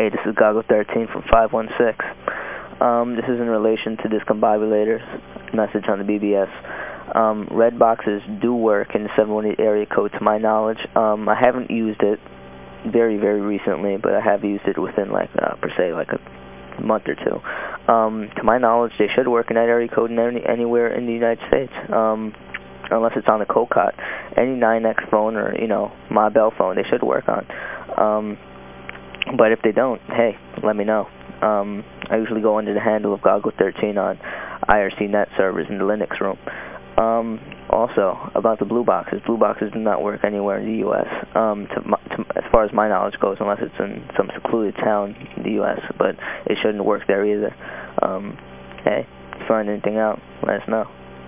Hey, this is Goggle13 from 516. Um, this is in relation to discombobulators message on the BBS. Um, red boxes do work in the 718 area code to my knowledge. Um, I haven't used it very, very recently, but I have used it within like, uh, per se, like a month or two. Um, to my knowledge, they should work in that area code in any, anywhere in the United States, um, unless it's on the COCOT. Any NYNEX phone or, you know, Ma Bell phone, they should work on. Um, but if they don't, hey, let me know. Um, I usually go under the handle of Goggle13 on IRC net servers in the Linux room. Um, also, about the blue boxes. Blue boxes do not work anywhere in the U.S., um, to, to, as far as my knowledge goes, unless it's in some secluded town in the U.S., but it shouldn't work there either. Um, hey, find anything out, let us know.